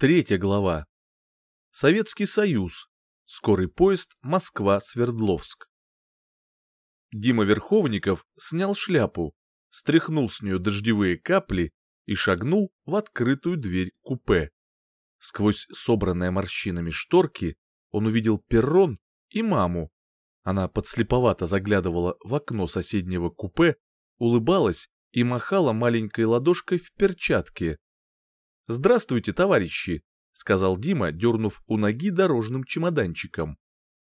Третья глава. Советский Союз. Скорый поезд Москва-Свердловск. Дима Верховников снял шляпу, стряхнул с нее дождевые капли и шагнул в открытую дверь купе. Сквозь собранные морщинами шторки он увидел перрон и маму. Она подслеповато заглядывала в окно соседнего купе, улыбалась и махала маленькой ладошкой в перчатке. «Здравствуйте, товарищи!» — сказал Дима, дернув у ноги дорожным чемоданчиком.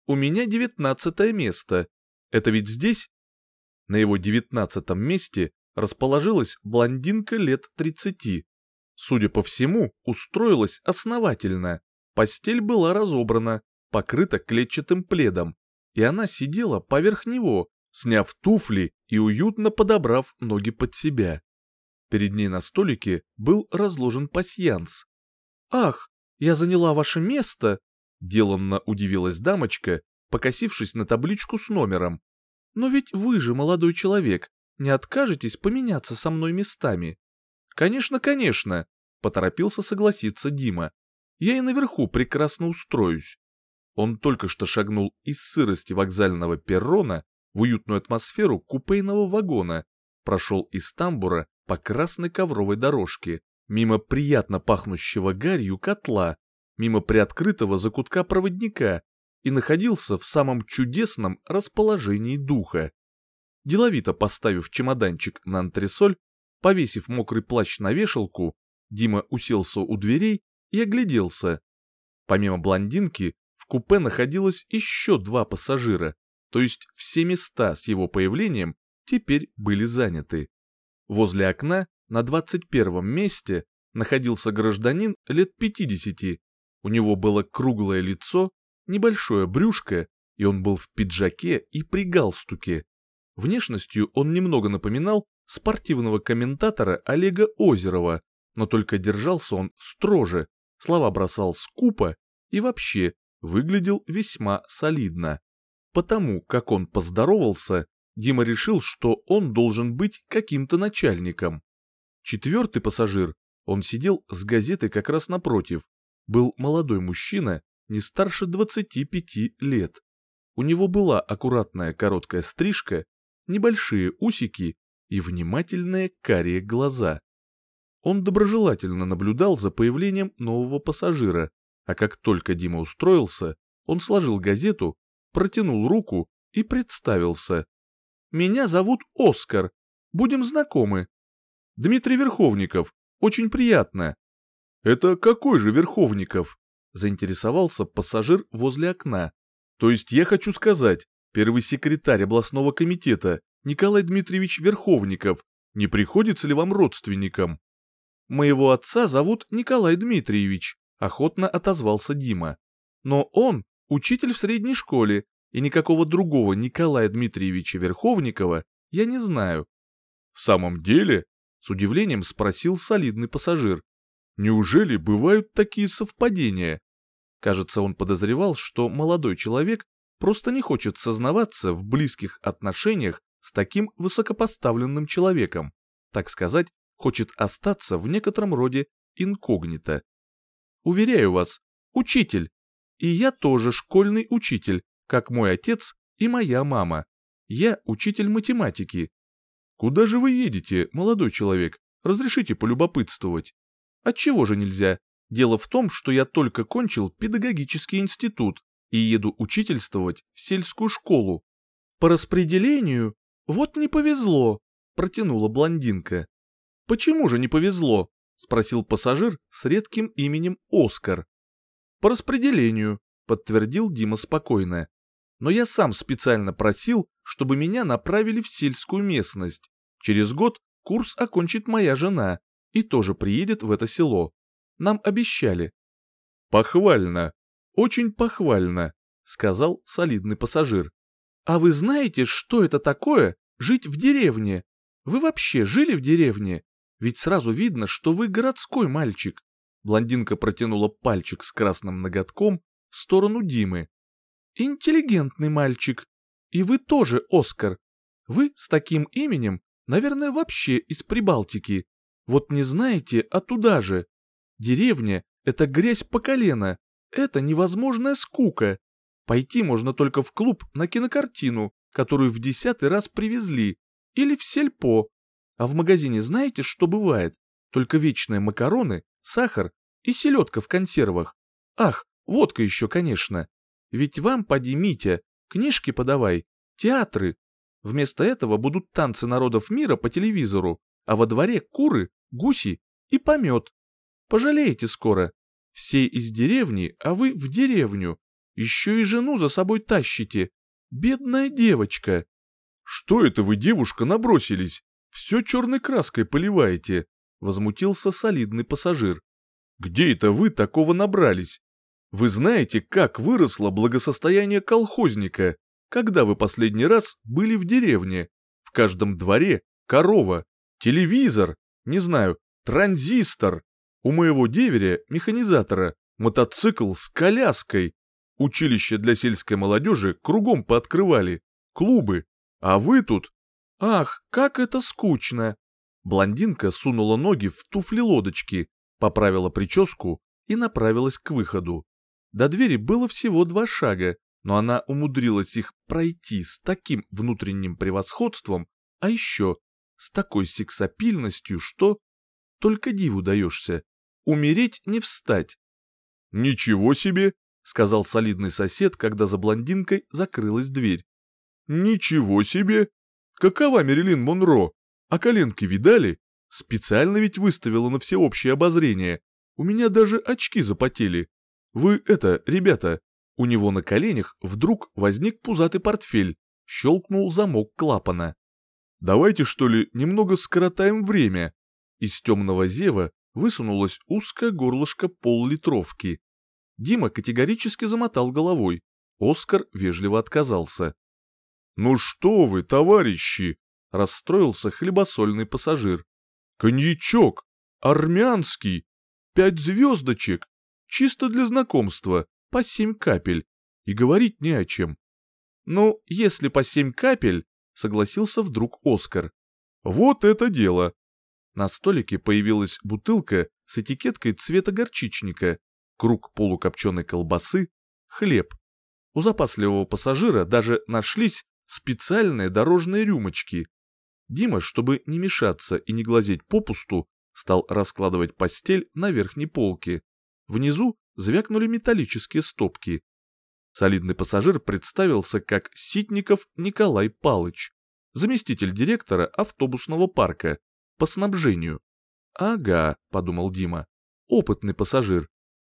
«У меня девятнадцатое место. Это ведь здесь?» На его девятнадцатом месте расположилась блондинка лет тридцати. Судя по всему, устроилась основательно. Постель была разобрана, покрыта клетчатым пледом, и она сидела поверх него, сняв туфли и уютно подобрав ноги под себя. Перед ней на столике был разложен пасьянс. «Ах, я заняла ваше место!» — деланно удивилась дамочка, покосившись на табличку с номером. «Но ведь вы же молодой человек, не откажетесь поменяться со мной местами?» «Конечно, конечно!» — поторопился согласиться Дима. «Я и наверху прекрасно устроюсь». Он только что шагнул из сырости вокзального перрона в уютную атмосферу купейного вагона, прошел из тамбура по красной ковровой дорожке, мимо приятно пахнущего гарью котла, мимо приоткрытого закутка проводника и находился в самом чудесном расположении духа. Деловито поставив чемоданчик на антресоль, повесив мокрый плащ на вешалку, Дима уселся у дверей и огляделся. Помимо блондинки, в купе находилось еще два пассажира, то есть все места с его появлением теперь были заняты. Возле окна на 21 месте находился гражданин лет 50. У него было круглое лицо, небольшое брюшко, и он был в пиджаке и при галстуке. Внешностью он немного напоминал спортивного комментатора Олега Озерова, но только держался он строже, слова бросал скупо и вообще выглядел весьма солидно. Потому как он поздоровался, Дима решил, что он должен быть каким-то начальником. Четвертый пассажир, он сидел с газетой как раз напротив, был молодой мужчина, не старше 25 лет. У него была аккуратная короткая стрижка, небольшие усики и внимательные карие глаза. Он доброжелательно наблюдал за появлением нового пассажира, а как только Дима устроился, он сложил газету, протянул руку и представился. Меня зовут Оскар. Будем знакомы. Дмитрий Верховников. Очень приятно. Это какой же Верховников? Заинтересовался пассажир возле окна. То есть я хочу сказать, первый секретарь областного комитета Николай Дмитриевич Верховников не приходится ли вам родственником? Моего отца зовут Николай Дмитриевич, охотно отозвался Дима. Но он учитель в средней школе, и никакого другого Николая Дмитриевича Верховникова я не знаю. В самом деле, с удивлением спросил солидный пассажир. Неужели бывают такие совпадения? Кажется, он подозревал, что молодой человек просто не хочет сознаваться в близких отношениях с таким высокопоставленным человеком, так сказать, хочет остаться в некотором роде инкогнито. Уверяю вас, учитель, и я тоже школьный учитель, как мой отец и моя мама. Я учитель математики. Куда же вы едете, молодой человек? Разрешите полюбопытствовать. Отчего же нельзя? Дело в том, что я только кончил педагогический институт и еду учительствовать в сельскую школу. По распределению? Вот не повезло, протянула блондинка. Почему же не повезло? спросил пассажир с редким именем Оскар. По распределению, подтвердил Дима спокойно но я сам специально просил, чтобы меня направили в сельскую местность. Через год курс окончит моя жена и тоже приедет в это село. Нам обещали. Похвально, очень похвально, сказал солидный пассажир. А вы знаете, что это такое жить в деревне? Вы вообще жили в деревне? Ведь сразу видно, что вы городской мальчик. Блондинка протянула пальчик с красным ноготком в сторону Димы. Интеллигентный мальчик. И вы тоже, Оскар. Вы с таким именем, наверное, вообще из Прибалтики. Вот не знаете, а туда же. Деревня — Это грязь по колено. Это невозможная скука. Пойти можно только в клуб на кинокартину, которую в десятый раз привезли, или в сельпо. А в магазине знаете, что бывает? Только вечные макароны, сахар и селедка в консервах. Ах, водка еще, конечно. Ведь вам, поди, Митя, книжки подавай, театры. Вместо этого будут танцы народов мира по телевизору, а во дворе куры, гуси и помет. Пожалеете скоро. Все из деревни, а вы в деревню. Еще и жену за собой тащите. Бедная девочка. Что это вы, девушка, набросились? Все черной краской поливаете. Возмутился солидный пассажир. Где это вы такого набрались? Вы знаете, как выросло благосостояние колхозника? Когда вы последний раз были в деревне? В каждом дворе корова, телевизор, не знаю, транзистор. У моего деверя, механизатора, мотоцикл с коляской. Училище для сельской молодежи кругом пооткрывали, клубы. А вы тут... Ах, как это скучно. Блондинка сунула ноги в туфли-лодочки, поправила прическу и направилась к выходу. До двери было всего два шага, но она умудрилась их пройти с таким внутренним превосходством, а еще с такой сексапильностью, что только диву даешься. Умереть не встать. «Ничего себе!» — сказал солидный сосед, когда за блондинкой закрылась дверь. «Ничего себе! Какова Мерилин Монро? А коленки видали? Специально ведь выставила на всеобщее обозрение. У меня даже очки запотели. Вы это, ребята, у него на коленях вдруг возник пузатый портфель, щелкнул замок клапана. «Давайте, что ли, немного скоротаем время?» Из темного зева высунулось узкое горлышко поллитровки. Дима категорически замотал головой. Оскар вежливо отказался. «Ну что вы, товарищи!» — расстроился хлебосольный пассажир. «Коньячок! Армянский! Пять звездочек! Чисто для знакомства, по семь капель. И говорить не о чем. Ну, если по семь капель, согласился вдруг Оскар. Вот это дело. На столике появилась бутылка с этикеткой цвета горчичника, круг полукопченой колбасы, хлеб. У запасливого пассажира даже нашлись специальные дорожные рюмочки. Дима, чтобы не мешаться и не глазеть попусту, стал раскладывать постель на верхней полке. Внизу звякнули металлические стопки. Солидный пассажир представился как Ситников Николай Палыч, заместитель директора автобусного парка по снабжению. «Ага», — подумал Дима, — «опытный пассажир.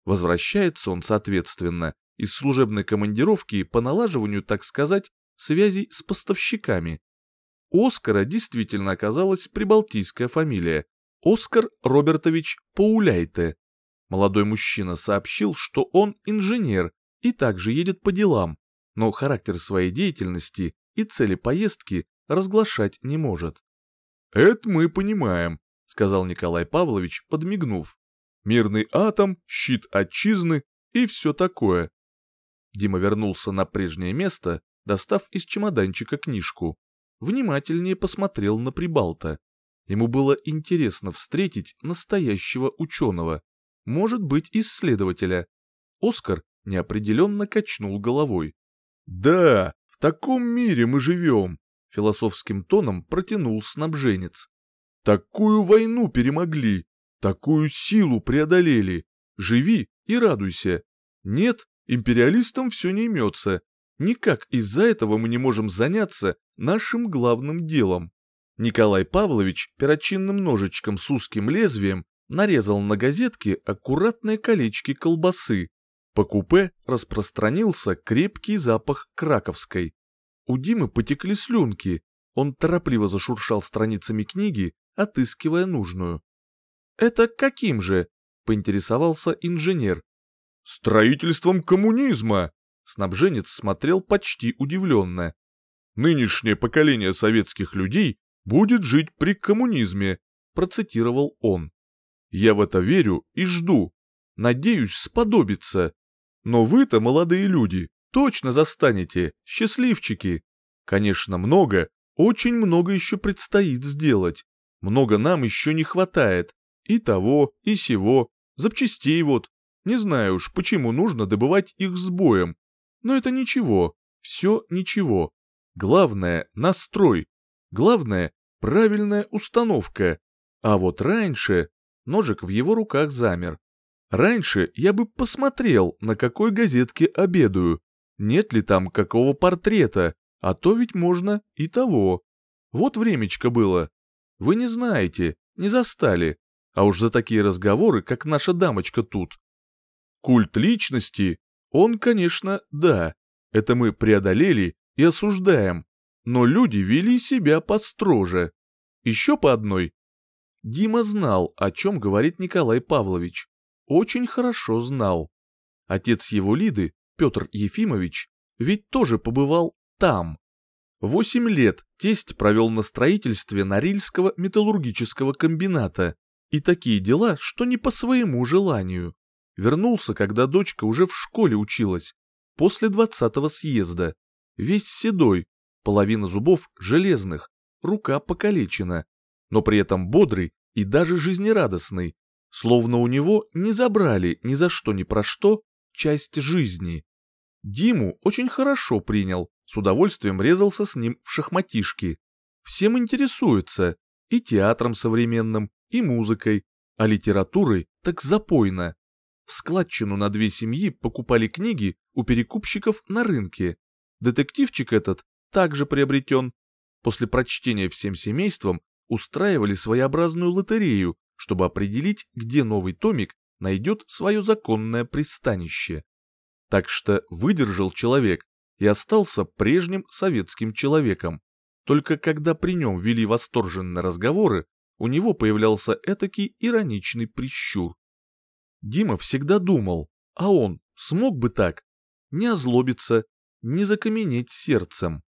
Возвращается он, соответственно, из служебной командировки по налаживанию, так сказать, связей с поставщиками. У Оскара действительно оказалась прибалтийская фамилия – Оскар Робертович Пауляйте. Молодой мужчина сообщил, что он инженер и также едет по делам, но характер своей деятельности и цели поездки разглашать не может. «Это мы понимаем», — сказал Николай Павлович, подмигнув. «Мирный атом, щит отчизны и все такое». Дима вернулся на прежнее место, достав из чемоданчика книжку. Внимательнее посмотрел на Прибалта. Ему было интересно встретить настоящего ученого, может быть, исследователя. Оскар неопределенно качнул головой. «Да, в таком мире мы живем», — философским тоном протянул снабженец. «Такую войну перемогли, такую силу преодолели. Живи и радуйся. Нет, империалистам все не имется. Никак из-за этого мы не можем заняться нашим главным делом». Николай Павлович перочинным ножичком с узким лезвием нарезал на газетке аккуратные колечки колбасы. По купе распространился крепкий запах краковской. У Димы потекли слюнки, он торопливо зашуршал страницами книги, отыскивая нужную. «Это каким же?» — поинтересовался инженер. «Строительством коммунизма!» — снабженец смотрел почти удивленно. «Нынешнее поколение советских людей будет жить при коммунизме», — процитировал он. Я в это верю и жду. Надеюсь сподобиться. Но вы-то, молодые люди, точно застанете, счастливчики. Конечно, много, очень много еще предстоит сделать. Много нам еще не хватает. И того, и сего, запчастей вот, Не знаю уж, почему нужно добывать их с боем. Но это ничего, все ничего. Главное — настрой. Главное — правильная установка. А вот раньше... Ножик в его руках замер. Раньше я бы посмотрел, на какой газетке обедаю. Нет ли там какого портрета, а то ведь можно и того. Вот времечко было. Вы не знаете, не застали. А уж за такие разговоры, как наша дамочка тут. Культ личности, он, конечно, да. Это мы преодолели и осуждаем. Но люди вели себя построже. Еще по одной. Дима знал, о чем говорит Николай Павлович. Очень хорошо знал. Отец его Лиды, Петр Ефимович, ведь тоже побывал там. Восемь лет тесть провел на строительстве Норильского металлургического комбината. И такие дела, что не по своему желанию. Вернулся, когда дочка уже в школе училась, после двадцатого съезда. Весь седой, половина зубов железных, рука покалечена, но при этом бодрый и даже жизнерадостный, словно у него не забрали ни за что ни про что часть жизни. Диму очень хорошо принял, с удовольствием резался с ним в шахматишки. Всем интересуется, и театром современным, и музыкой, а литературой так запойно. В складчину на две семьи покупали книги у перекупщиков на рынке. Детективчик этот также приобретен. После прочтения всем семейством устраивали своеобразную лотерею, чтобы определить, где новый томик найдет свое законное пристанище. Так что выдержал человек и остался прежним советским человеком. Только когда при нем вели восторженные разговоры, у него появлялся этакий ироничный прищур. Дима всегда думал, а он смог бы так? Не озлобиться, не закаменеть сердцем.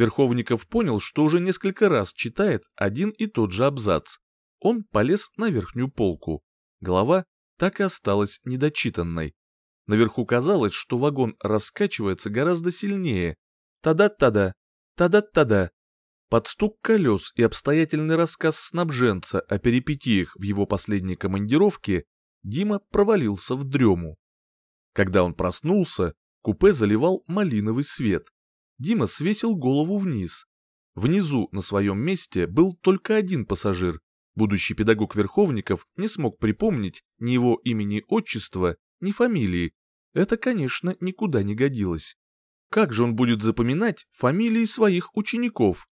Верховников понял, что уже несколько раз читает один и тот же абзац. Он полез на верхнюю полку. Голова так и осталась недочитанной. Наверху казалось, что вагон раскачивается гораздо сильнее. Тада-тада, тада-тада. Под стук колес и обстоятельный рассказ снабженца о перипетиях в его последней командировке Дима провалился в дрему. Когда он проснулся, купе заливал малиновый свет. Дима свесил голову вниз. Внизу на своем месте был только один пассажир. Будущий педагог Верховников не смог припомнить ни его имени отчества, ни фамилии. Это, конечно, никуда не годилось. Как же он будет запоминать фамилии своих учеников?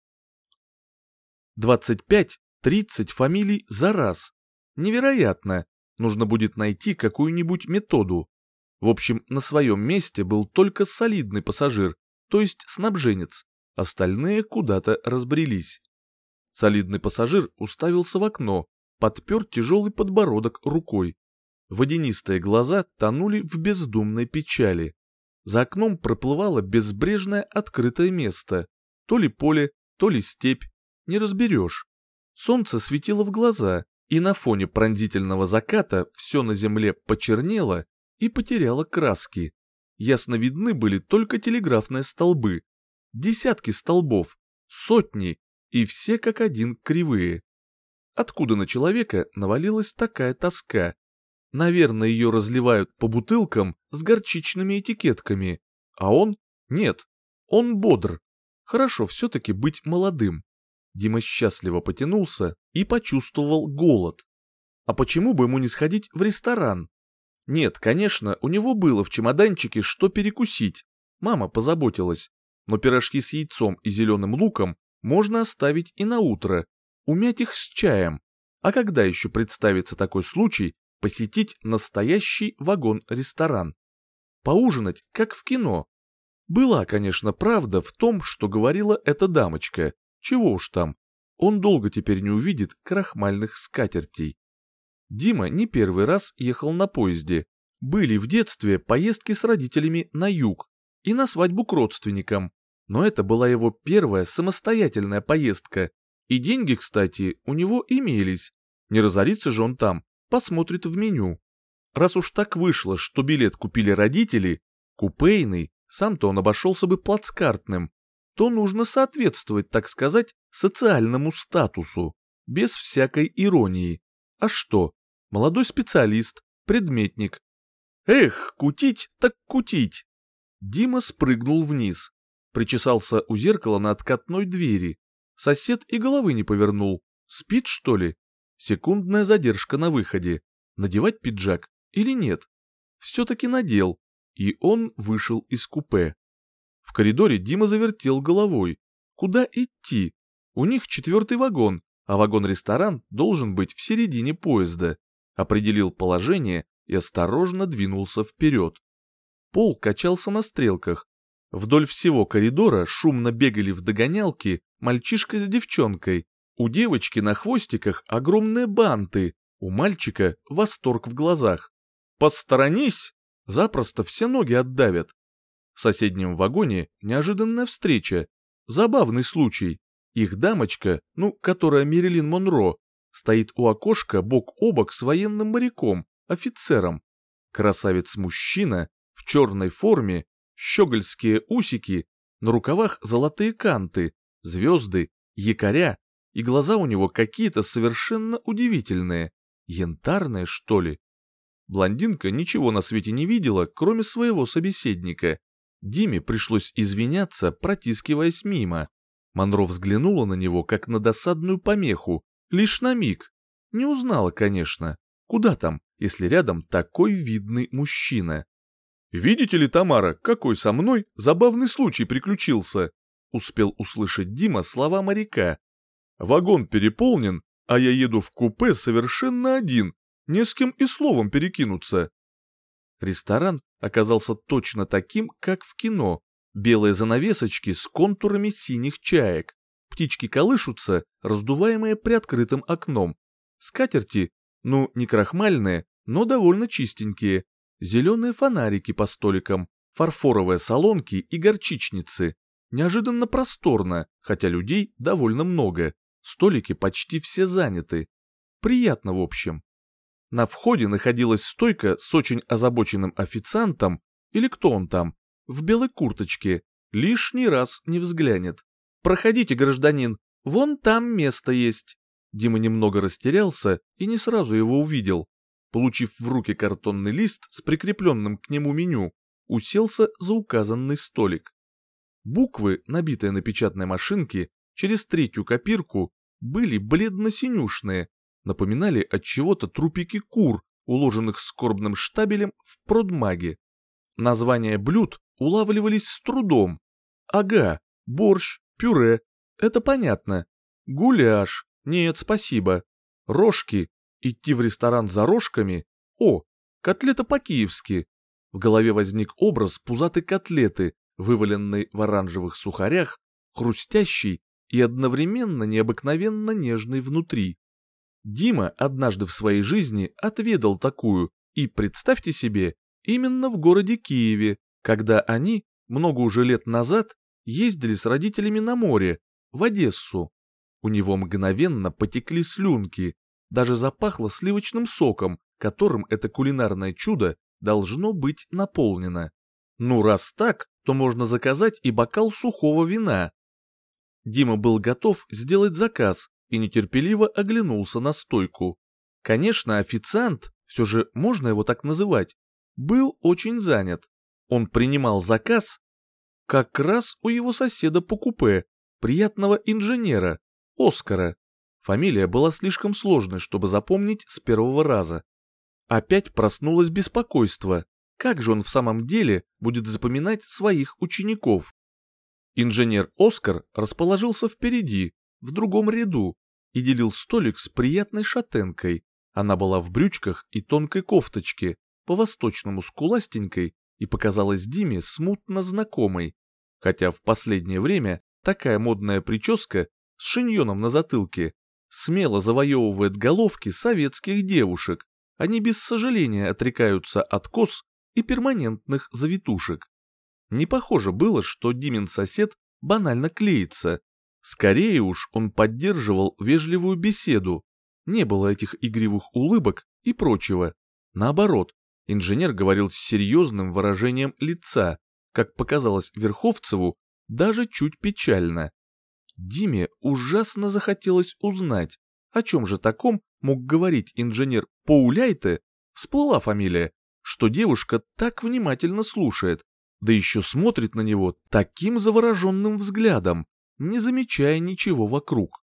25-30 фамилий за раз. Невероятно нужно будет найти какую-нибудь методу. В общем, на своем месте был только солидный пассажир, то есть снабженец, остальные куда-то разбрелись. Солидный пассажир уставился в окно, подпер тяжелый подбородок рукой. Водянистые глаза тонули в бездумной печали. За окном проплывало безбрежное открытое место. То ли поле, то ли степь, не разберешь. Солнце светило в глаза, и на фоне пронзительного заката все на земле почернело и потеряло краски. Ясно видны были только телеграфные столбы. Десятки столбов, сотни, и все как один кривые. Откуда на человека навалилась такая тоска? Наверное, ее разливают по бутылкам с горчичными этикетками. А он? Нет, он бодр. Хорошо все-таки быть молодым. Дима счастливо потянулся и почувствовал голод. А почему бы ему не сходить в ресторан? Нет, конечно, у него было в чемоданчике что перекусить. Мама позаботилась. Но пирожки с яйцом и зеленым луком можно оставить и на утро, умять их с чаем. А когда еще представится такой случай посетить настоящий вагон-ресторан? Поужинать, как в кино. Была, конечно, правда в том, что говорила эта дамочка. Чего уж там, он долго теперь не увидит крахмальных скатертей. Дима не первый раз ехал на поезде. Были в детстве поездки с родителями на юг и на свадьбу к родственникам. Но это была его первая самостоятельная поездка. И деньги, кстати, у него имелись. Не разорится же он там, посмотрит в меню. Раз уж так вышло, что билет купили родители, купейный, сам-то он обошелся бы плацкартным, то нужно соответствовать, так сказать, социальному статусу, без всякой иронии. А что? Молодой специалист, предметник. Эх, кутить так кутить. Дима спрыгнул вниз. Причесался у зеркала на откатной двери. Сосед и головы не повернул. Спит, что ли? Секундная задержка на выходе. Надевать пиджак или нет? Все-таки надел. И он вышел из купе. В коридоре Дима завертел головой. Куда идти? У них четвертый вагон, а вагон-ресторан должен быть в середине поезда. Определил положение и осторожно двинулся вперед. Пол качался на стрелках. Вдоль всего коридора шумно бегали в догонялки мальчишка с девчонкой. У девочки на хвостиках огромные банты, у мальчика восторг в глазах. «Посторонись!» Запросто все ноги отдавят. В соседнем вагоне неожиданная встреча. Забавный случай. Их дамочка, ну, которая Мерилин Монро, стоит у окошка бок о бок с военным моряком, офицером. Красавец-мужчина в черной форме, щегольские усики, на рукавах золотые канты, звезды, якоря, и глаза у него какие-то совершенно удивительные, янтарные, что ли. Блондинка ничего на свете не видела, кроме своего собеседника. Диме пришлось извиняться, протискиваясь мимо. Монро взглянула на него, как на досадную помеху, лишь на миг. Не узнала, конечно. Куда там, если рядом такой видный мужчина? «Видите ли, Тамара, какой со мной забавный случай приключился?» Успел услышать Дима слова моряка. «Вагон переполнен, а я еду в купе совершенно один, не с кем и словом перекинуться. Ресторан оказался точно таким, как в кино. Белые занавесочки с контурами синих чаек. Птички колышутся, раздуваемые приоткрытым окном. Скатерти, ну, не крахмальные, но довольно чистенькие. Зеленые фонарики по столикам, фарфоровые салонки и горчичницы. Неожиданно просторно, хотя людей довольно много. Столики почти все заняты. Приятно, в общем. На входе находилась стойка с очень озабоченным официантом, или кто он там, в белой курточке, лишний раз не взглянет. «Проходите, гражданин, вон там место есть». Дима немного растерялся и не сразу его увидел. Получив в руки картонный лист с прикрепленным к нему меню, уселся за указанный столик. Буквы, набитые на печатной машинке, через третью копирку, были бледно-синюшные, напоминали от чего-то трупики кур, уложенных скорбным штабелем в продмаге. Названия блюд улавливались с трудом. Ага, борщ, пюре, это понятно. Гуляш, нет, спасибо. Рожки, идти в ресторан за рожками. О, котлета по-киевски. В голове возник образ пузатой котлеты, вываленной в оранжевых сухарях, хрустящий и одновременно необыкновенно нежный внутри. Дима однажды в своей жизни отведал такую, и представьте себе, именно в городе Киеве, когда они, много уже лет назад, ездили с родителями на море, в Одессу. У него мгновенно потекли слюнки, даже запахло сливочным соком, которым это кулинарное чудо должно быть наполнено. Ну раз так, то можно заказать и бокал сухого вина. Дима был готов сделать заказ, и нетерпеливо оглянулся на стойку. Конечно, официант, все же можно его так называть, был очень занят. Он принимал заказ как раз у его соседа по купе, приятного инженера, Оскара. Фамилия была слишком сложной, чтобы запомнить с первого раза. Опять проснулось беспокойство. Как же он в самом деле будет запоминать своих учеников? Инженер Оскар расположился впереди, в другом ряду, и делил столик с приятной шатенкой. Она была в брючках и тонкой кофточке, по-восточному скуластенькой, и показалась Диме смутно знакомой. Хотя в последнее время такая модная прическа с шиньоном на затылке смело завоевывает головки советских девушек. Они без сожаления отрекаются от кос и перманентных завитушек. Не похоже было, что Димин сосед банально клеится, Скорее уж он поддерживал вежливую беседу. Не было этих игривых улыбок и прочего. Наоборот, инженер говорил с серьезным выражением лица, как показалось Верховцеву, даже чуть печально. Диме ужасно захотелось узнать, о чем же таком мог говорить инженер Пауляйте, всплыла фамилия, что девушка так внимательно слушает, да еще смотрит на него таким завороженным взглядом, не замечая ничего вокруг.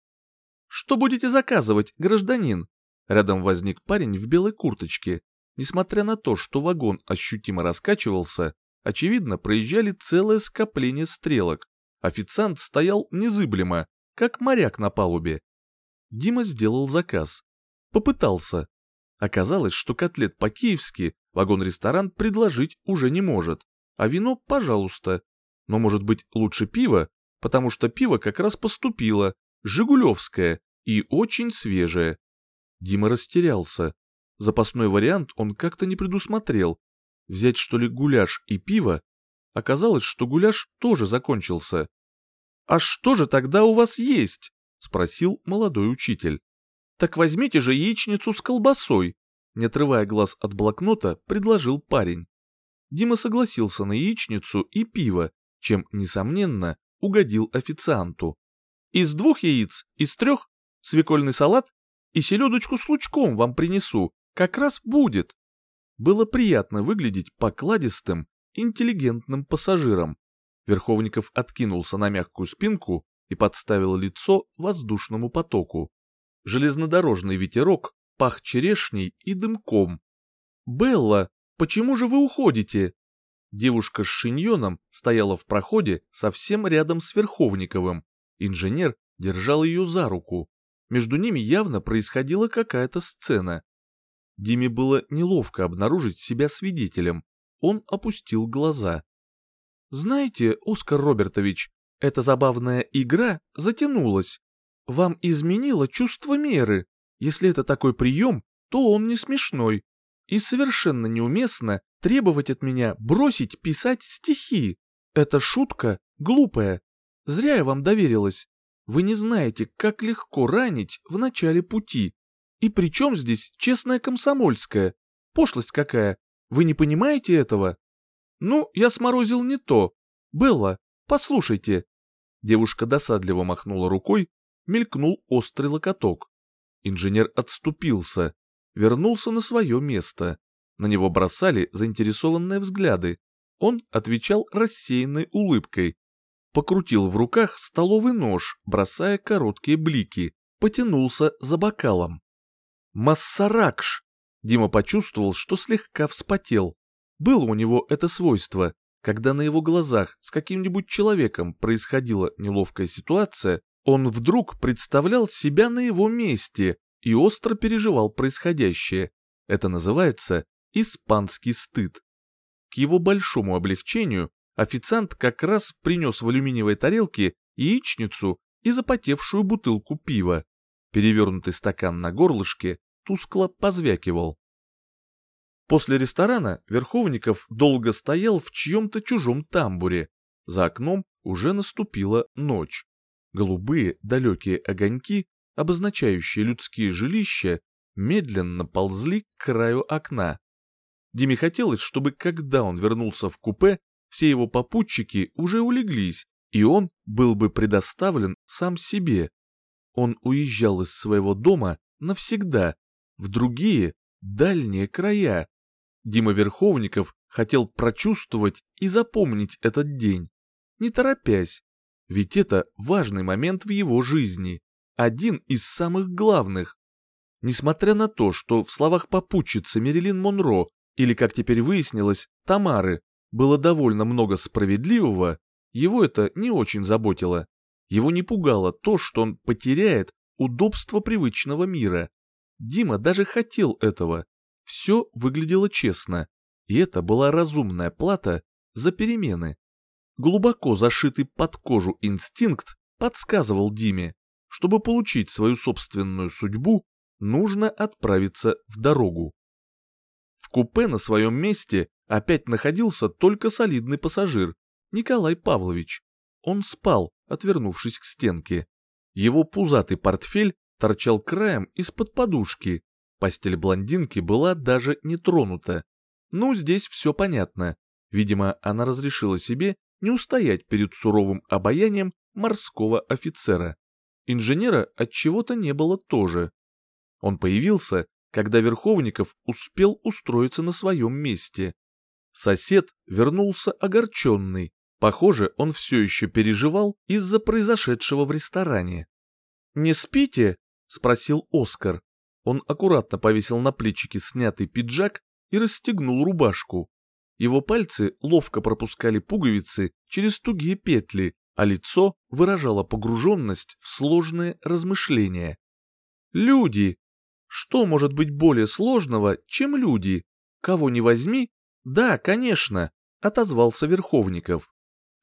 «Что будете заказывать, гражданин?» Рядом возник парень в белой курточке. Несмотря на то, что вагон ощутимо раскачивался, очевидно, проезжали целое скопление стрелок. Официант стоял незыблемо, как моряк на палубе. Дима сделал заказ. Попытался. Оказалось, что котлет по-киевски вагон-ресторан предложить уже не может. А вино, пожалуйста. Но может быть лучше пиво, потому что пиво как раз поступило, жигулевское и очень свежее. Дима растерялся. Запасной вариант он как-то не предусмотрел. Взять что ли гуляш и пиво? Оказалось, что гуляш тоже закончился. «А что же тогда у вас есть?» — спросил молодой учитель. «Так возьмите же яичницу с колбасой», — не отрывая глаз от блокнота, предложил парень. Дима согласился на яичницу и пиво, чем, несомненно, угодил официанту. «Из двух яиц, из трех, свекольный салат и селедочку с лучком вам принесу, как раз будет». Было приятно выглядеть покладистым, интеллигентным пассажиром. Верховников откинулся на мягкую спинку и подставил лицо воздушному потоку. Железнодорожный ветерок пах черешней и дымком. «Белла, почему же вы уходите?» Девушка с шиньоном стояла в проходе совсем рядом с Верховниковым. Инженер держал ее за руку. Между ними явно происходила какая-то сцена. Диме было неловко обнаружить себя свидетелем. Он опустил глаза. «Знаете, Оскар Робертович, эта забавная игра затянулась. Вам изменило чувство меры. Если это такой прием, то он не смешной. И совершенно неуместно требовать от меня бросить писать стихи. Это шутка глупая. Зря я вам доверилась. Вы не знаете, как легко ранить в начале пути. И при чем здесь честная комсомольская? Пошлость какая. Вы не понимаете этого? Ну, я сморозил не то. Белла, послушайте. Девушка досадливо махнула рукой, мелькнул острый локоток. Инженер отступился, вернулся на свое место. На него бросали заинтересованные взгляды. Он отвечал рассеянной улыбкой. Покрутил в руках столовый нож, бросая короткие блики. Потянулся за бокалом. Массаракш! Дима почувствовал, что слегка вспотел. Было у него это свойство. Когда на его глазах с каким-нибудь человеком происходила неловкая ситуация, он вдруг представлял себя на его месте и остро переживал происходящее. Это называется испанский стыд. К его большому облегчению официант как раз принес в алюминиевой тарелке яичницу и запотевшую бутылку пива. Перевернутый стакан на горлышке тускло позвякивал. После ресторана Верховников долго стоял в чьем-то чужом тамбуре. За окном уже наступила ночь. Голубые далекие огоньки, обозначающие людские жилища, медленно ползли к краю окна. Диме хотелось, чтобы когда он вернулся в купе, все его попутчики уже улеглись, и он был бы предоставлен сам себе. Он уезжал из своего дома навсегда, в другие, дальние края. Дима Верховников хотел прочувствовать и запомнить этот день, не торопясь, ведь это важный момент в его жизни, один из самых главных. Несмотря на то, что в словах попутчицы Мерилин Монро или, как теперь выяснилось, Тамары, было довольно много справедливого, его это не очень заботило. Его не пугало то, что он потеряет удобство привычного мира. Дима даже хотел этого. Все выглядело честно, и это была разумная плата за перемены. Глубоко зашитый под кожу инстинкт подсказывал Диме, чтобы получить свою собственную судьбу, нужно отправиться в дорогу. В купе на своем месте опять находился только солидный пассажир, Николай Павлович. Он спал, отвернувшись к стенке. Его пузатый портфель торчал краем из-под подушки. Постель блондинки была даже не тронута. Ну, здесь все понятно. Видимо, она разрешила себе не устоять перед суровым обаянием морского офицера. Инженера от чего-то не было тоже. Он появился, когда Верховников успел устроиться на своем месте. Сосед вернулся огорченный. Похоже, он все еще переживал из-за произошедшего в ресторане. «Не спите?» — спросил Оскар. Он аккуратно повесил на плечики снятый пиджак и расстегнул рубашку. Его пальцы ловко пропускали пуговицы через тугие петли, а лицо выражало погруженность в сложные размышления. Люди. Что может быть более сложного, чем люди? Кого не возьми? Да, конечно, отозвался Верховников.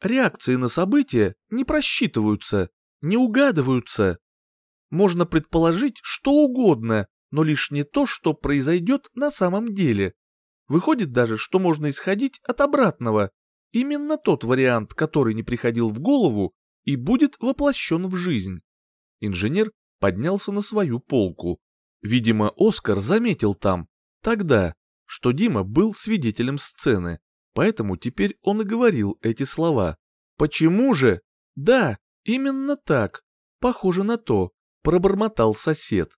Реакции на события не просчитываются, не угадываются. Можно предположить что угодно, но лишь не то, что произойдет на самом деле. Выходит даже, что можно исходить от обратного. Именно тот вариант, который не приходил в голову и будет воплощен в жизнь. Инженер поднялся на свою полку. Видимо, Оскар заметил там, тогда, что Дима был свидетелем сцены, поэтому теперь он и говорил эти слова. «Почему же?» «Да, именно так. Похоже на то», — пробормотал сосед.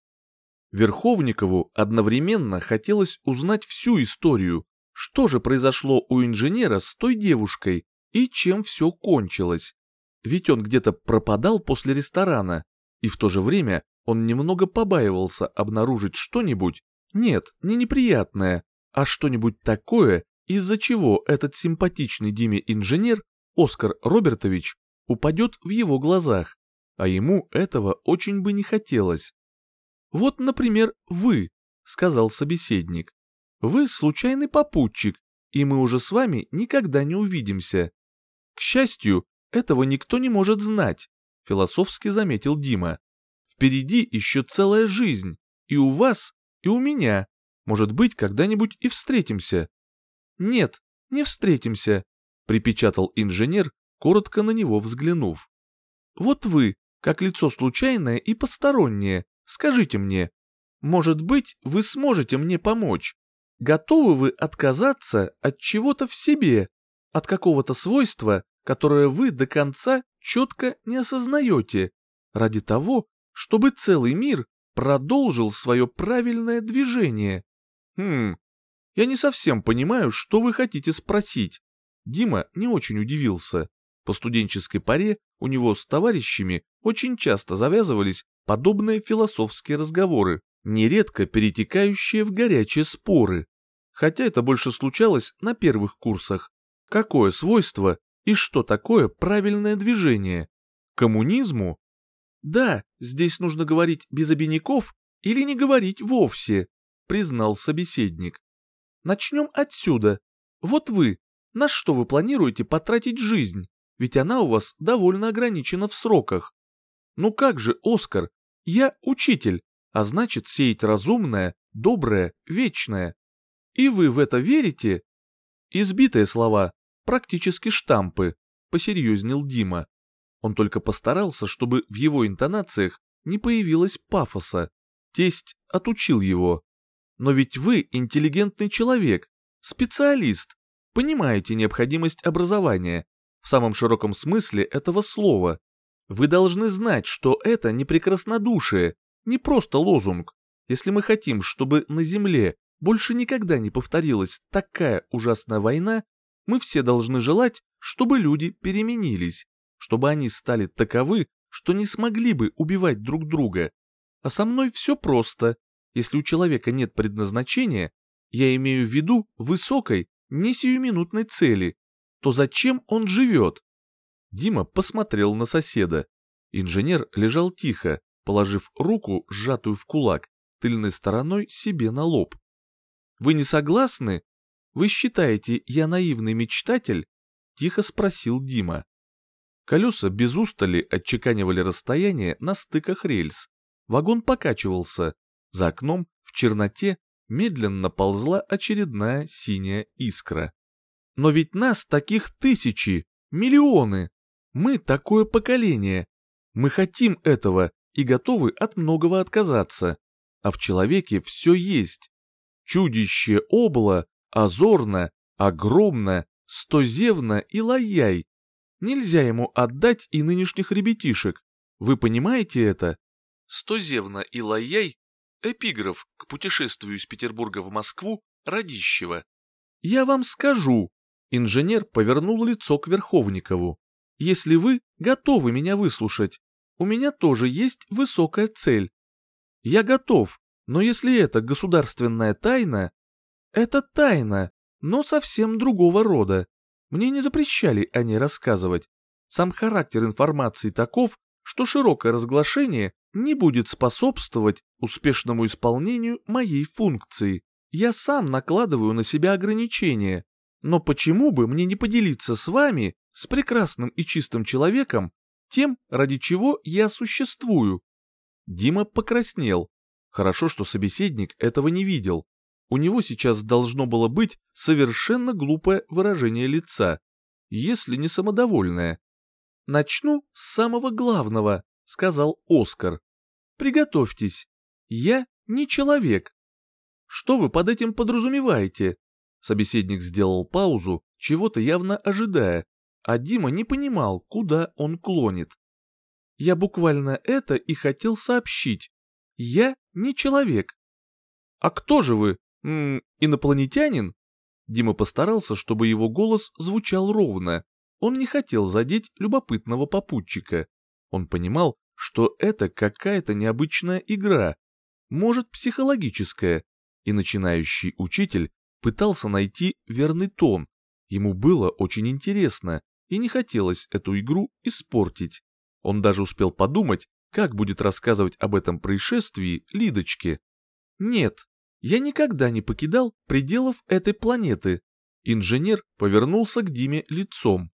Верховникову одновременно хотелось узнать всю историю, что же произошло у инженера с той девушкой и чем все кончилось. Ведь он где-то пропадал после ресторана, и в то же время он немного побаивался обнаружить что-нибудь, нет, не неприятное, а что-нибудь такое, из-за чего этот симпатичный Диме инженер, Оскар Робертович, упадет в его глазах, а ему этого очень бы не хотелось. «Вот, например, вы», — сказал собеседник. «Вы случайный попутчик, и мы уже с вами никогда не увидимся. К счастью, этого никто не может знать», — философски заметил Дима. «Впереди еще целая жизнь, и у вас, и у меня. Может быть, когда-нибудь и встретимся». «Нет, не встретимся», — припечатал инженер, коротко на него взглянув. «Вот вы, как лицо случайное и постороннее, Скажите мне, может быть, вы сможете мне помочь? Готовы вы отказаться от чего-то в себе, от какого-то свойства, которое вы до конца четко не осознаете, ради того, чтобы целый мир продолжил свое правильное движение? Хм, я не совсем понимаю, что вы хотите спросить. Дима не очень удивился. По студенческой паре у него с товарищами очень часто завязывались подобные философские разговоры, нередко перетекающие в горячие споры. Хотя это больше случалось на первых курсах. Какое свойство и что такое правильное движение? Коммунизму? Да, здесь нужно говорить без обиняков или не говорить вовсе, признал собеседник. Начнем отсюда. Вот вы, на что вы планируете потратить жизнь? Ведь она у вас довольно ограничена в сроках. Ну как же, Оскар, я учитель, а значит сеять разумное, доброе, вечное. И вы в это верите? Избитые слова, практически штампы, посерьезнел Дима. Он только постарался, чтобы в его интонациях не появилось пафоса. Тесть отучил его. Но ведь вы интеллигентный человек, специалист, понимаете необходимость образования в самом широком смысле этого слова. Вы должны знать, что это не прекраснодушие, не просто лозунг. Если мы хотим, чтобы на Земле больше никогда не повторилась такая ужасная война, мы все должны желать, чтобы люди переменились, чтобы они стали таковы, что не смогли бы убивать друг друга. А со мной все просто. Если у человека нет предназначения, я имею в виду высокой, не сиюминутной цели, то зачем он живет? Дима посмотрел на соседа. Инженер лежал тихо, положив руку, сжатую в кулак, тыльной стороной себе на лоб. «Вы не согласны? Вы считаете, я наивный мечтатель?» — тихо спросил Дима. Колеса без устали отчеканивали расстояние на стыках рельс. Вагон покачивался. За окном, в черноте, медленно ползла очередная синяя искра. «Но ведь нас таких тысячи, миллионы!» Мы такое поколение. Мы хотим этого и готовы от многого отказаться. А в человеке все есть. Чудище обла, озорно, огромно, стозевно и лаяй. Нельзя ему отдать и нынешних ребятишек. Вы понимаете это? Стозевно и лаяй Эпиграф к путешествию из Петербурга в Москву Радищева. «Я вам скажу». Инженер повернул лицо к Верховникову. «Если вы готовы меня выслушать, у меня тоже есть высокая цель. Я готов, но если это государственная тайна, это тайна, но совсем другого рода. Мне не запрещали о ней рассказывать. Сам характер информации таков, что широкое разглашение не будет способствовать успешному исполнению моей функции. Я сам накладываю на себя ограничения. Но почему бы мне не поделиться с вами, с прекрасным и чистым человеком, тем, ради чего я существую? Дима покраснел. Хорошо, что собеседник этого не видел. У него сейчас должно было быть совершенно глупое выражение лица, если не самодовольное. «Начну с самого главного», — сказал Оскар. «Приготовьтесь. Я не человек». «Что вы под этим подразумеваете?» Собеседник сделал паузу, чего-то явно ожидая, а Дима не понимал, куда он клонит. «Я буквально это и хотел сообщить. Я не человек». «А кто же вы? М -м, инопланетянин?» Дима постарался, чтобы его голос звучал ровно. Он не хотел задеть любопытного попутчика. Он понимал, что это какая-то необычная игра, может психологическая, и начинающий учитель пытался найти верный тон. Ему было очень интересно, и не хотелось эту игру испортить. Он даже успел подумать, как будет рассказывать об этом происшествии Лидочке. Нет, я никогда не покидал пределов этой планеты. Инженер повернулся к Диме лицом.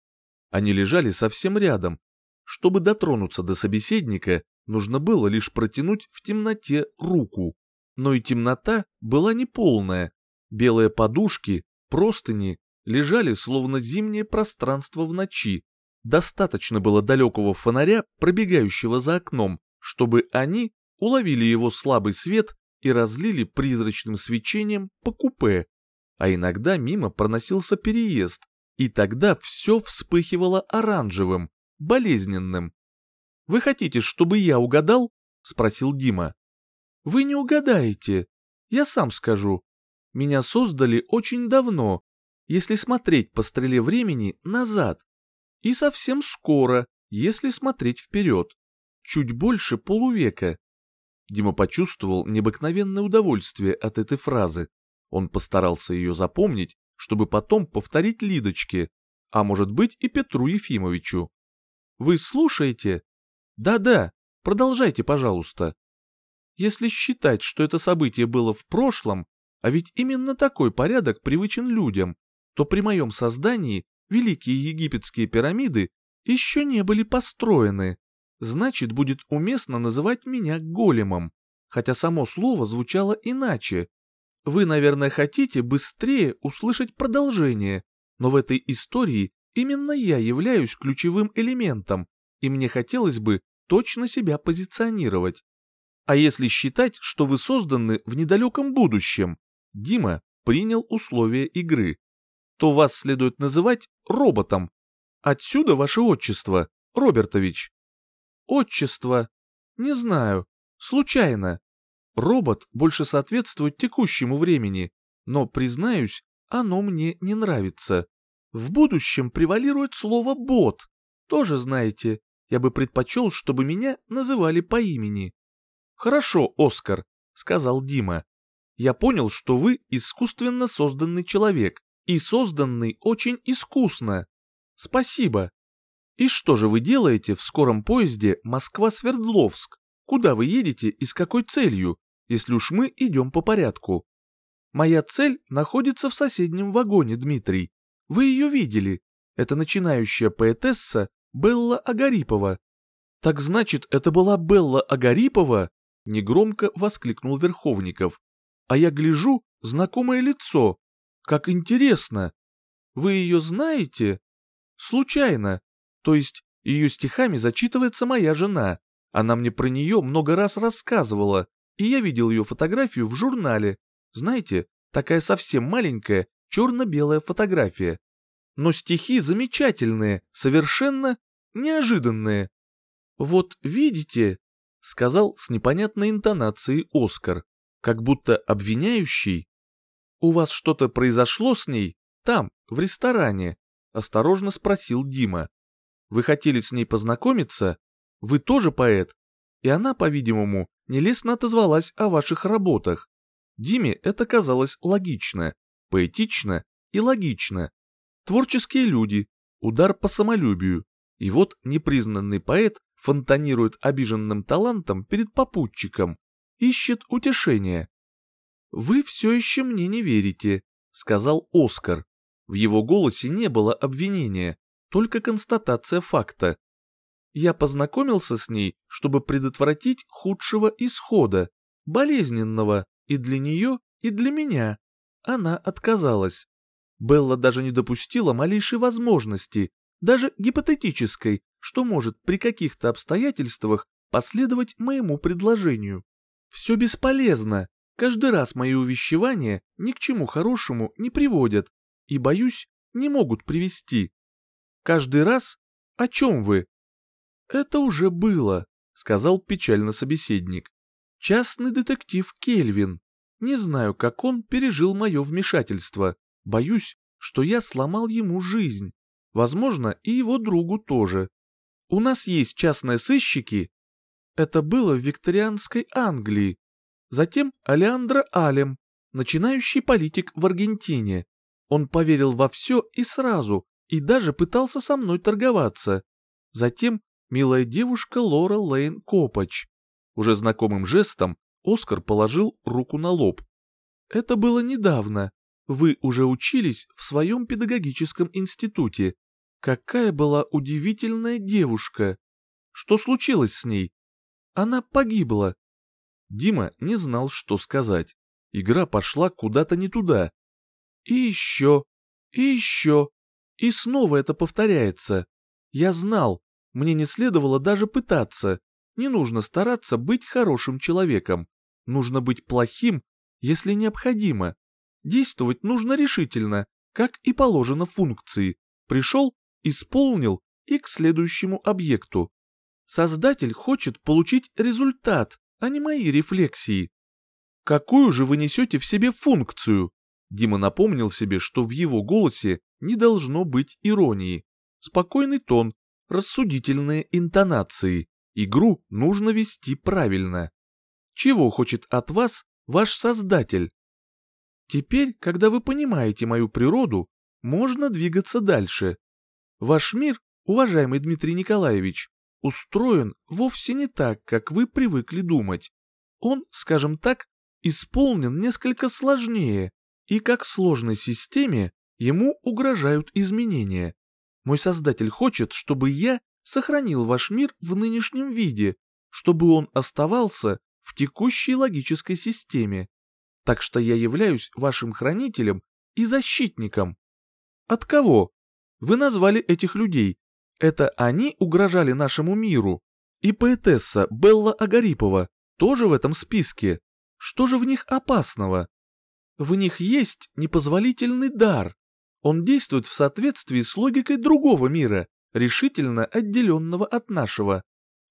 Они лежали совсем рядом, чтобы дотронуться до собеседника, нужно было лишь протянуть в темноте руку. Но и темнота была неполная. Белые подушки, простыни лежали словно зимнее пространство в ночи. Достаточно было далекого фонаря, пробегающего за окном, чтобы они уловили его слабый свет и разлили призрачным свечением по купе. А иногда мимо проносился переезд, и тогда все вспыхивало оранжевым, болезненным. «Вы хотите, чтобы я угадал?» — спросил Дима. «Вы не угадаете. Я сам скажу. Меня создали очень давно, если смотреть по стреле времени назад. И совсем скоро, если смотреть вперед. Чуть больше полувека». Дима почувствовал необыкновенное удовольствие от этой фразы. Он постарался ее запомнить, чтобы потом повторить Лидочке, а может быть и Петру Ефимовичу. Вы слушаете? Да-да, продолжайте, пожалуйста. Если считать, что это событие было в прошлом, а ведь именно такой порядок привычен людям, то при моем создании великие египетские пирамиды еще не были построены. Значит, будет уместно называть меня големом, хотя само слово звучало иначе. Вы, наверное, хотите быстрее услышать продолжение, но в этой истории Именно я являюсь ключевым элементом, и мне хотелось бы точно себя позиционировать. А если считать, что вы созданы в недалеком будущем, Дима принял условия игры, то вас следует называть роботом. Отсюда ваше отчество, Робертович. Отчество? Не знаю. Случайно. Робот больше соответствует текущему времени, но, признаюсь, оно мне не нравится. В будущем превалирует слово «бот». Тоже знаете, я бы предпочел, чтобы меня называли по имени. Хорошо, Оскар, сказал Дима. Я понял, что вы искусственно созданный человек, и созданный очень искусно. Спасибо. И что же вы делаете в скором поезде Москва-Свердловск? Куда вы едете и с какой целью, если уж мы идем по порядку? Моя цель находится в соседнем вагоне, Дмитрий. Вы ее видели. Это начинающая поэтесса Белла Агарипова. Так значит, это была Белла Агарипова? Негромко воскликнул Верховников. А я гляжу, знакомое лицо. Как интересно. Вы ее знаете? Случайно. То есть, ее стихами зачитывается моя жена. Она мне про нее много раз рассказывала, и я видел ее фотографию в журнале. Знаете, такая совсем маленькая, черно-белая фотография. Но стихи замечательные, совершенно неожиданные. «Вот видите», — сказал с непонятной интонацией Оскар, как будто обвиняющий. «У вас что-то произошло с ней? Там, в ресторане?» — осторожно спросил Дима. «Вы хотели с ней познакомиться? Вы тоже поэт?» И она, по-видимому, нелестно отозвалась о ваших работах. Диме это казалось логично, поэтично и логично. Творческие люди, удар по самолюбию. И вот непризнанный поэт фонтанирует обиженным талантом перед попутчиком, ищет утешения. «Вы все еще мне не верите», — сказал Оскар. В его голосе не было обвинения, только констатация факта. Я познакомился с ней, чтобы предотвратить худшего исхода, болезненного и для нее, и для меня. Она отказалась. Белла даже не допустила малейшей возможности, даже гипотетической, что может при каких-то обстоятельствах последовать моему предложению. Все бесполезно. Каждый раз мои увещевания ни к чему хорошему не приводят и, боюсь, не могут привести. Каждый раз? О чем вы? Это уже было, сказал печально собеседник. Частный детектив Кельвин. Не знаю, как он пережил мое вмешательство. Боюсь, что я сломал ему жизнь. Возможно, и его другу тоже. У нас есть частные сыщики, это было в викторианской Англии. Затем Алеандро Алем, начинающий политик в Аргентине. Он поверил во все и сразу, и даже пытался со мной торговаться. Затем милая девушка Лора Лейн Копач. Уже знакомым жестом Оскар положил руку на лоб. Это было недавно. Вы уже учились в своем педагогическом институте. Какая была удивительная девушка. Что случилось с ней? Она погибла. Дима не знал, что сказать. Игра пошла куда-то не туда. И еще, и еще, и снова это повторяется. Я знал, мне не следовало даже пытаться. Не нужно стараться быть хорошим человеком. Нужно быть плохим, если необходимо. Действовать нужно решительно, как и положено функции. Пришел, исполнил и к следующему объекту. Создатель хочет получить результат, а не мои рефлексии. Какую же вы несете в себе функцию? Дима напомнил себе, что в его голосе не должно быть иронии. Спокойный тон, рассудительные интонации. Игру нужно вести правильно. Чего хочет от вас ваш создатель? Теперь, когда вы понимаете мою природу, можно двигаться дальше. Ваш мир, уважаемый Дмитрий Николаевич, устроен вовсе не так, как вы привыкли думать. Он, скажем так, исполнен несколько сложнее, и как сложной системе ему угрожают изменения. Мой создатель хочет, чтобы я сохранил ваш мир в нынешнем виде, чтобы он оставался в текущей логической системе. Так что я являюсь вашим хранителем и защитником. От кого? Вы назвали этих людей, это они угрожали нашему миру. И поэтесса Белла Агарипова тоже в этом списке. Что же в них опасного? В них есть непозволительный дар. Он действует в соответствии с логикой другого мира, решительно отделенного от нашего.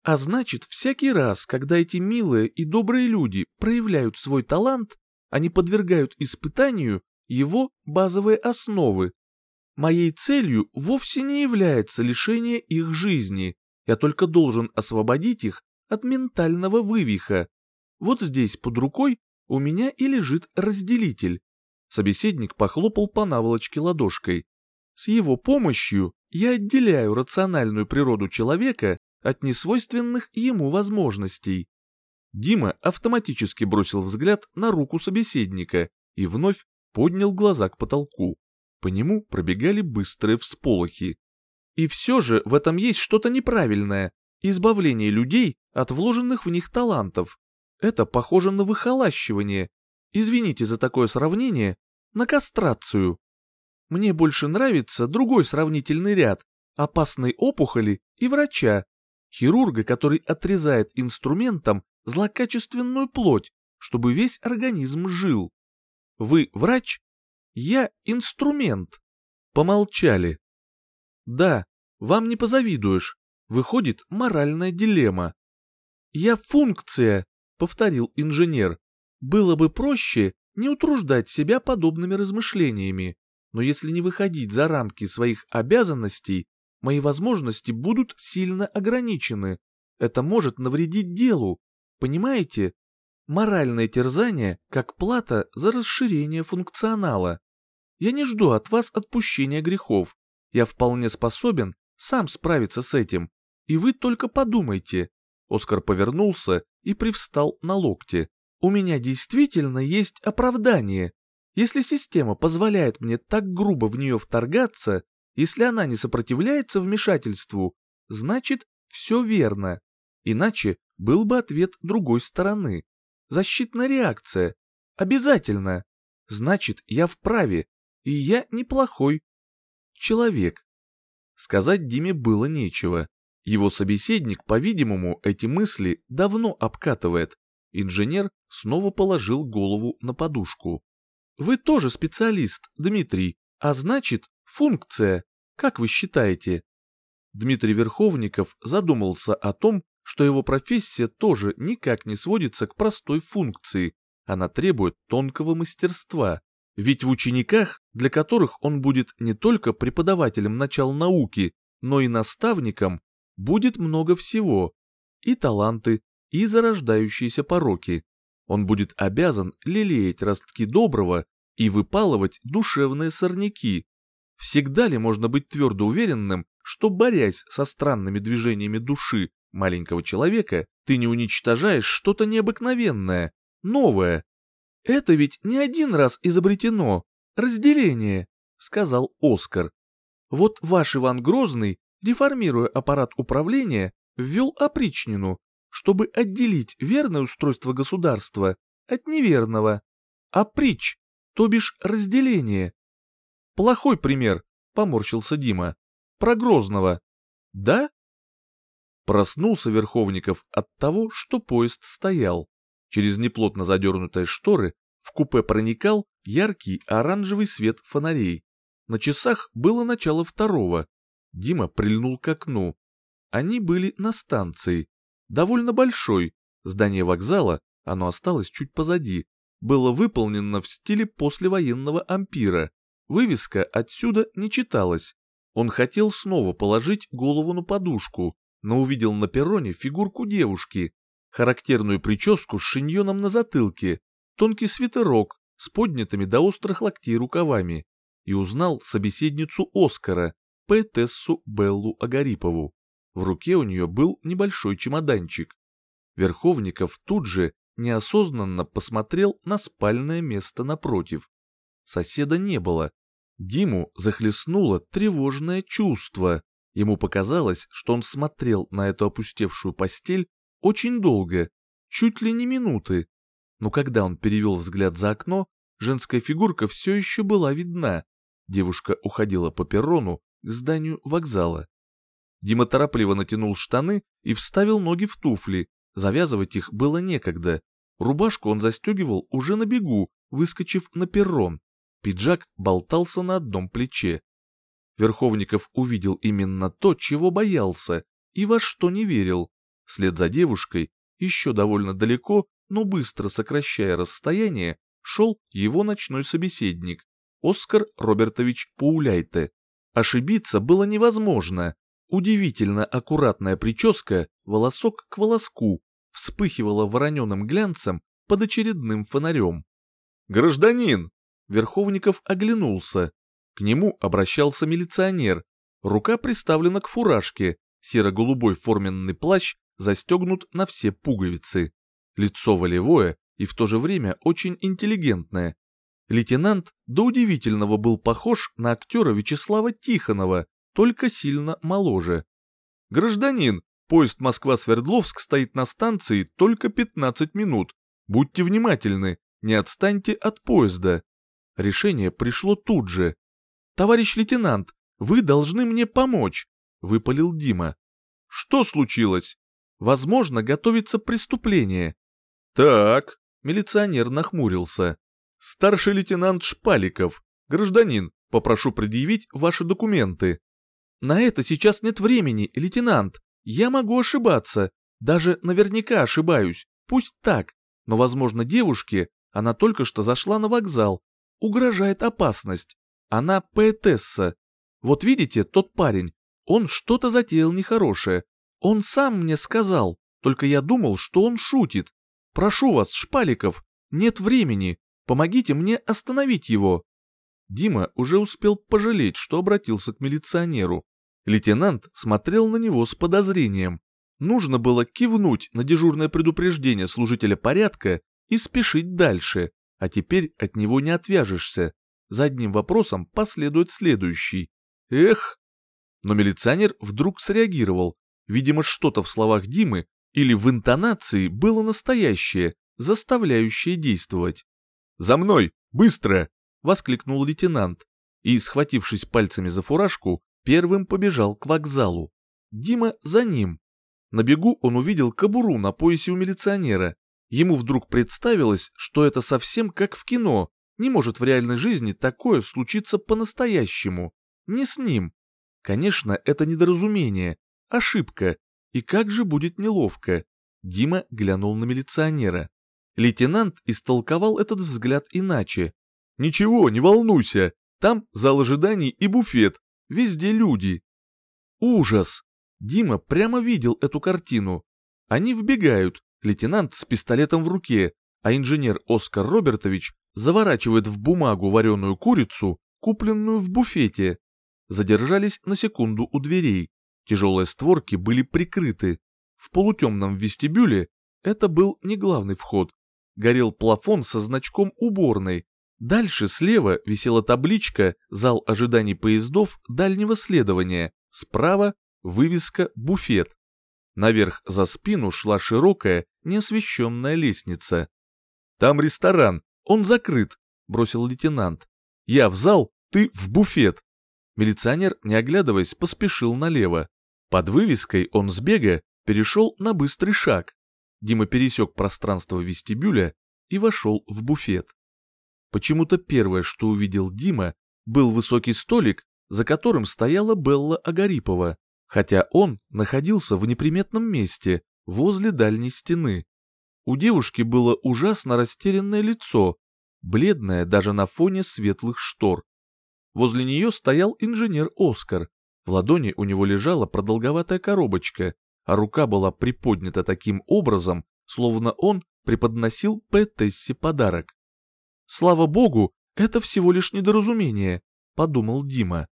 А значит, всякий раз, когда эти милые и добрые люди проявляют свой талант, они подвергают испытанию его базовые основы, Моей целью вовсе не является лишение их жизни, я только должен освободить их от ментального вывиха. Вот здесь под рукой у меня и лежит разделитель. Собеседник похлопал по наволочке ладошкой. С его помощью я отделяю рациональную природу человека от несвойственных ему возможностей. Дима автоматически бросил взгляд на руку собеседника и вновь поднял глаза к потолку. По нему пробегали быстрые всполохи. И все же в этом есть что-то неправильное. Избавление людей от вложенных в них талантов. Это похоже на выхолащивание. Извините за такое сравнение, на кастрацию. Мне больше нравится другой сравнительный ряд опасной опухоли и врача, хирурга, который отрезает инструментом злокачественную плоть, чтобы весь организм жил. Вы врач, я инструмент. Помолчали. Да, вам не позавидуешь. Выходит моральная дилемма. Я функция, повторил инженер. Было бы проще не утруждать себя подобными размышлениями, но если не выходить за рамки своих обязанностей, мои возможности будут сильно ограничены. Это может навредить делу, понимаете? Моральное терзание как плата за расширение функционала. Я не жду от вас отпущения грехов. Я вполне способен сам справиться с этим. И вы только подумайте. Оскар повернулся и привстал на локте. У меня действительно есть оправдание. Если система позволяет мне так грубо в нее вторгаться, если она не сопротивляется вмешательству, значит, все верно. Иначе был бы ответ другой стороны. Защитная реакция. Обязательно. Значит, я вправе, и я неплохой человек. Сказать Диме было нечего. Его собеседник, по-видимому, эти мысли давно обкатывает. Инженер снова положил голову на подушку. «Вы тоже специалист, Дмитрий, а значит, функция. Как вы считаете?» Дмитрий Верховников задумался о том, что его профессия тоже никак не сводится к простой функции, она требует тонкого мастерства. Ведь в учениках, для которых он будет не только преподавателем начал науки, но и наставником, будет много всего. И таланты, и зарождающиеся пороки. Он будет обязан лелеять ростки доброго и выпалывать душевные сорняки. Всегда ли можно быть твердо уверенным, что, борясь со странными движениями души маленького человека, ты не уничтожаешь что-то необыкновенное, новое? Это ведь не один раз изобретено, разделение, сказал Оскар. Вот ваш Иван Грозный, реформируя аппарат управления, ввел опричнину, чтобы отделить верное устройство государства от неверного. А притч, то бишь разделение. Плохой пример, поморщился Дима. Про Грозного. Да? Проснулся Верховников от того, что поезд стоял. Через неплотно задернутые шторы в купе проникал яркий оранжевый свет фонарей. На часах было начало второго. Дима прильнул к окну. Они были на станции довольно большой, здание вокзала, оно осталось чуть позади, было выполнено в стиле послевоенного ампира, вывеска отсюда не читалась. Он хотел снова положить голову на подушку, но увидел на перроне фигурку девушки, характерную прическу с шиньоном на затылке, тонкий свитерок с поднятыми до острых локтей рукавами, и узнал собеседницу Оскара, поэтессу Беллу Агарипову. В руке у нее был небольшой чемоданчик. Верховников тут же неосознанно посмотрел на спальное место напротив. Соседа не было. Диму захлестнуло тревожное чувство. Ему показалось, что он смотрел на эту опустевшую постель очень долго, чуть ли не минуты. Но когда он перевел взгляд за окно, женская фигурка все еще была видна. Девушка уходила по перрону к зданию вокзала. Дима торопливо натянул штаны и вставил ноги в туфли. Завязывать их было некогда. Рубашку он застегивал уже на бегу, выскочив на перрон. Пиджак болтался на одном плече. Верховников увидел именно то, чего боялся, и во что не верил. Вслед за девушкой, еще довольно далеко, но быстро сокращая расстояние, шел его ночной собеседник, Оскар Робертович Пауляйте. Ошибиться было невозможно. Удивительно аккуратная прическа, волосок к волоску, вспыхивала вороненым глянцем под очередным фонарем. «Гражданин!» Верховников оглянулся. К нему обращался милиционер. Рука приставлена к фуражке, серо-голубой форменный плащ застегнут на все пуговицы. Лицо волевое и в то же время очень интеллигентное. Лейтенант до удивительного был похож на актера Вячеслава Тихонова, только сильно моложе. «Гражданин, поезд Москва-Свердловск стоит на станции только 15 минут. Будьте внимательны, не отстаньте от поезда». Решение пришло тут же. «Товарищ лейтенант, вы должны мне помочь», — выпалил Дима. «Что случилось?» «Возможно, готовится преступление». «Так», — милиционер нахмурился. «Старший лейтенант Шпаликов. Гражданин, попрошу предъявить ваши документы». На это сейчас нет времени, лейтенант. Я могу ошибаться. Даже наверняка ошибаюсь. Пусть так. Но, возможно, девушке, она только что зашла на вокзал, угрожает опасность. Она поэтесса. Вот видите, тот парень, он что-то затеял нехорошее. Он сам мне сказал, только я думал, что он шутит. Прошу вас, Шпаликов, нет времени, помогите мне остановить его. Дима уже успел пожалеть, что обратился к милиционеру. Лейтенант смотрел на него с подозрением. Нужно было кивнуть на дежурное предупреждение служителя порядка и спешить дальше, а теперь от него не отвяжешься. За одним вопросом последует следующий. Эх! Но милиционер вдруг среагировал. Видимо, что-то в словах Димы или в интонации было настоящее, заставляющее действовать. «За мной! Быстро!» — воскликнул лейтенант. И, схватившись пальцами за фуражку, первым побежал к вокзалу. Дима за ним. На бегу он увидел кобуру на поясе у милиционера. Ему вдруг представилось, что это совсем как в кино. Не может в реальной жизни такое случиться по-настоящему. Не с ним. Конечно, это недоразумение, ошибка. И как же будет неловко. Дима глянул на милиционера. Лейтенант истолковал этот взгляд иначе. «Ничего, не волнуйся, там зал ожиданий и буфет, везде люди». Ужас! Дима прямо видел эту картину. Они вбегают, лейтенант с пистолетом в руке, а инженер Оскар Робертович заворачивает в бумагу вареную курицу, купленную в буфете. Задержались на секунду у дверей. Тяжелые створки были прикрыты. В полутемном вестибюле это был не главный вход. Горел плафон со значком уборной. Дальше слева висела табличка «Зал ожиданий поездов дальнего следования». Справа вывеска «Буфет». Наверх за спину шла широкая, неосвещенная лестница. «Там ресторан, он закрыт», — бросил лейтенант. «Я в зал, ты в буфет». Милиционер, не оглядываясь, поспешил налево. Под вывеской он с бега перешел на быстрый шаг. Дима пересек пространство вестибюля и вошел в буфет. Почему-то первое, что увидел Дима, был высокий столик, за которым стояла Белла Агарипова хотя он находился в неприметном месте, возле дальней стены. У девушки было ужасно растерянное лицо, бледное даже на фоне светлых штор. Возле нее стоял инженер Оскар. В ладони у него лежала продолговатая коробочка, а рука была приподнята таким образом, словно он преподносил Пэтессе подарок. «Слава богу, это всего лишь недоразумение», — подумал Дима.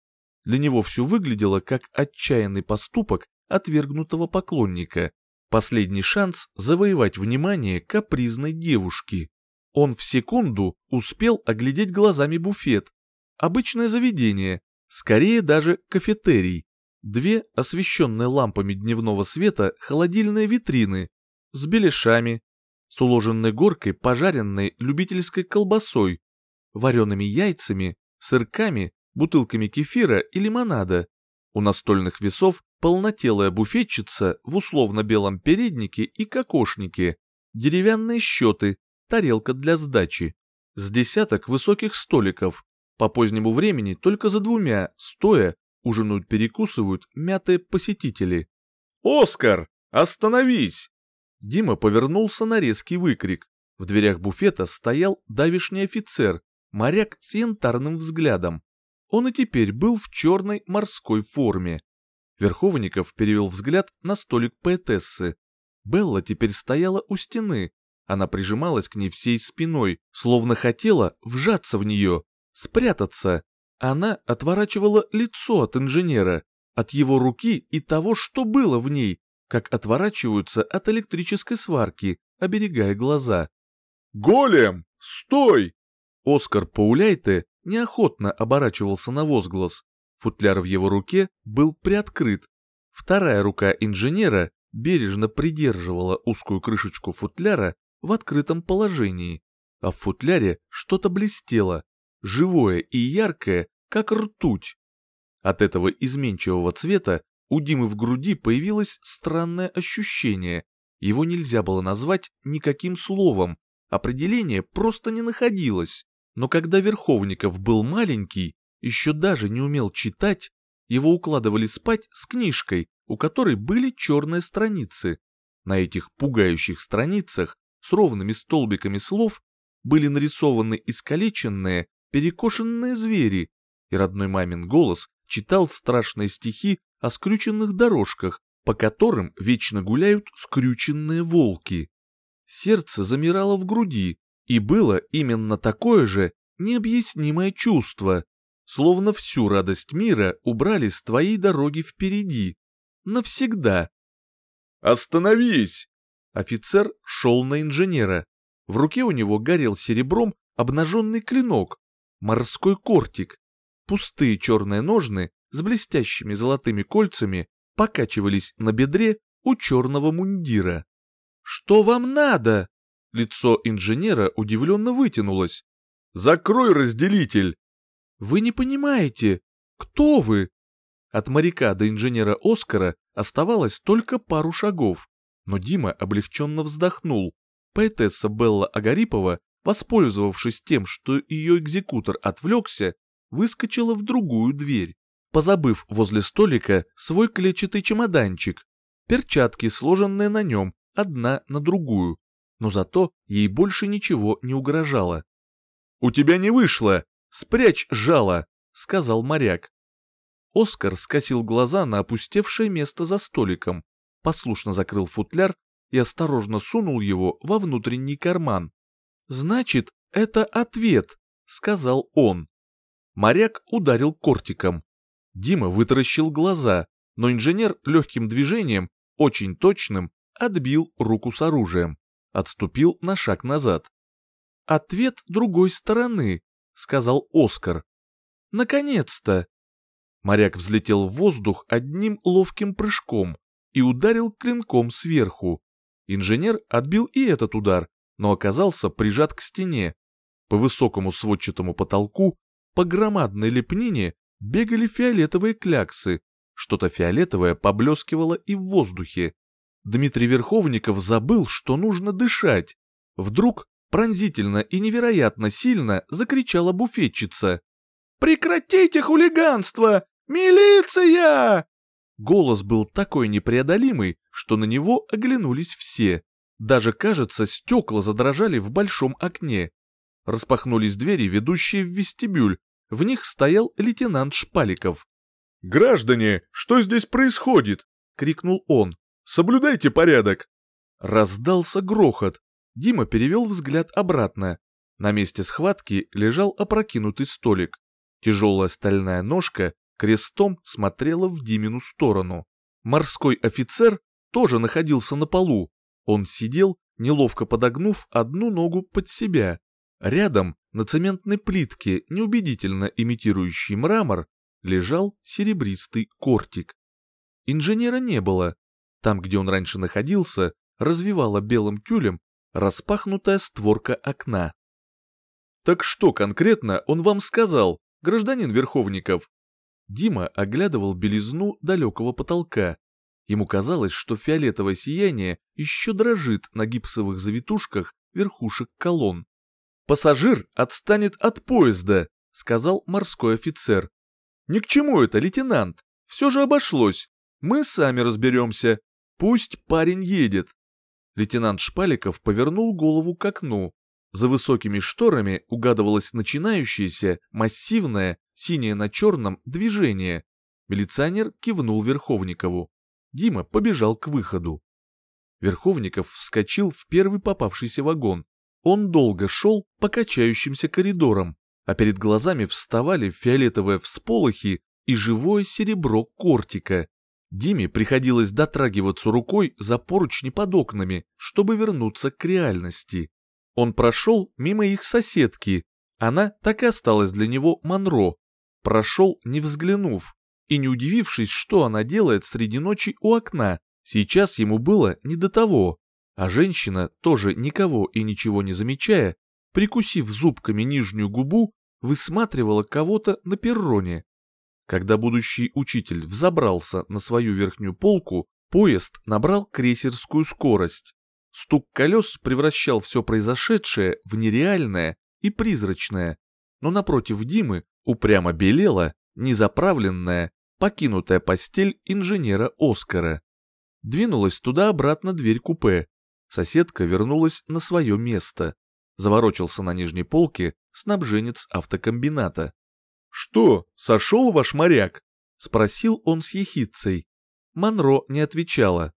Для него все выглядело как отчаянный поступок отвергнутого поклонника, последний шанс завоевать внимание капризной девушки. Он в секунду успел оглядеть глазами буфет. Обычное заведение, скорее даже кафетерий. Две освещенные лампами дневного света холодильные витрины с беляшами, с уложенной горкой пожаренной любительской колбасой, вареными яйцами, сырками бутылками кефира и лимонада. У настольных весов полнотелая буфетчица в условно-белом переднике и кокошнике, деревянные счеты, тарелка для сдачи. С десяток высоких столиков. По позднему времени только за двумя, стоя, ужинают-перекусывают мятые посетители. «Оскар, остановись!» Дима повернулся на резкий выкрик. В дверях буфета стоял давишний офицер, моряк с янтарным взглядом. Он и теперь был в черной морской форме. Верховников перевел взгляд на столик поэтессы. Белла теперь стояла у стены. Она прижималась к ней всей спиной, словно хотела вжаться в нее, спрятаться. Она отворачивала лицо от инженера, от его руки и того, что было в ней, как отворачиваются от электрической сварки, оберегая глаза. «Голем, стой!» Оскар Пауляйте неохотно оборачивался на возглас. Футляр в его руке был приоткрыт. Вторая рука инженера бережно придерживала узкую крышечку футляра в открытом положении, а в футляре что-то блестело, живое и яркое, как ртуть. От этого изменчивого цвета у Димы в груди появилось странное ощущение. Его нельзя было назвать никаким словом, определение просто не находилось. Но когда Верховников был маленький, еще даже не умел читать, его укладывали спать с книжкой, у которой были черные страницы. На этих пугающих страницах с ровными столбиками слов были нарисованы искалеченные, перекошенные звери, и родной мамин голос читал страшные стихи о скрюченных дорожках, по которым вечно гуляют скрюченные волки. Сердце замирало в груди, и было именно такое же необъяснимое чувство, словно всю радость мира убрали с твоей дороги впереди. Навсегда. «Остановись!» Офицер шел на инженера. В руке у него горел серебром обнаженный клинок, морской кортик. Пустые черные ножны с блестящими золотыми кольцами покачивались на бедре у черного мундира. «Что вам надо?» Лицо инженера удивленно вытянулось. «Закрой разделитель!» «Вы не понимаете, кто вы?» От моряка до инженера Оскара оставалось только пару шагов, но Дима облегченно вздохнул. Поэтесса Белла Агарипова, воспользовавшись тем, что ее экзекутор отвлекся, выскочила в другую дверь, позабыв возле столика свой клетчатый чемоданчик, перчатки, сложенные на нем, одна на другую, но зато ей больше ничего не угрожало. «У тебя не вышло! Спрячь жало!» — сказал моряк. Оскар скосил глаза на опустевшее место за столиком, послушно закрыл футляр и осторожно сунул его во внутренний карман. «Значит, это ответ», — сказал он. Моряк ударил кортиком. Дима вытаращил глаза, но инженер легким движением, очень точным, отбил руку с оружием, отступил на шаг назад. «Ответ другой стороны», — сказал Оскар. «Наконец-то!» Моряк взлетел в воздух одним ловким прыжком и ударил клинком сверху. Инженер отбил и этот удар, но оказался прижат к стене. По высокому сводчатому потолку, по громадной лепнине бегали фиолетовые кляксы, что-то фиолетовое поблескивало и в воздухе. Дмитрий Верховников забыл, что нужно дышать. Вдруг пронзительно и невероятно сильно закричала буфетчица. «Прекратите хулиганство! Милиция!» Голос был такой непреодолимый, что на него оглянулись все. Даже, кажется, стекла задрожали в большом окне. Распахнулись двери, ведущие в вестибюль. В них стоял лейтенант Шпаликов. «Граждане, что здесь происходит?» — крикнул он. «Соблюдайте порядок!» Раздался грохот. Дима перевел взгляд обратно. На месте схватки лежал опрокинутый столик. Тяжелая стальная ножка крестом смотрела в Димину сторону. Морской офицер тоже находился на полу. Он сидел, неловко подогнув одну ногу под себя. Рядом, на цементной плитке, неубедительно имитирующий мрамор, лежал серебристый кортик. Инженера не было. Там, где он раньше находился, развивала белым тюлем распахнутая створка окна. «Так что конкретно он вам сказал, гражданин Верховников?» Дима оглядывал белизну далекого потолка. Ему казалось, что фиолетовое сияние еще дрожит на гипсовых завитушках верхушек колонн. «Пассажир отстанет от поезда», — сказал морской офицер. «Ни к чему это, лейтенант. Все же обошлось. Мы сами разберемся. Пусть парень едет». Лейтенант Шпаликов повернул голову к окну. За высокими шторами угадывалось начинающееся, массивное, синее на черном движение. Милиционер кивнул Верховникову. Дима побежал к выходу. Верховников вскочил в первый попавшийся вагон. Он долго шел по качающимся коридорам, а перед глазами вставали фиолетовые всполохи и живое серебро кортика. Диме приходилось дотрагиваться рукой за поручни под окнами, чтобы вернуться к реальности. Он прошел мимо их соседки, она так и осталась для него Монро, прошел не взглянув и не удивившись, что она делает среди ночи у окна, сейчас ему было не до того. А женщина, тоже никого и ничего не замечая, прикусив зубками нижнюю губу, высматривала кого-то на перроне. Когда будущий учитель взобрался на свою верхнюю полку, поезд набрал крейсерскую скорость. Стук колес превращал все произошедшее в нереальное и призрачное, но напротив Димы упрямо белела незаправленная, покинутая постель инженера Оскара. Двинулась туда-обратно дверь купе. Соседка вернулась на свое место. Заворочился на нижней полке снабженец автокомбината. «Что, сошел ваш моряк?» — спросил он с ехидцей. Монро не отвечала.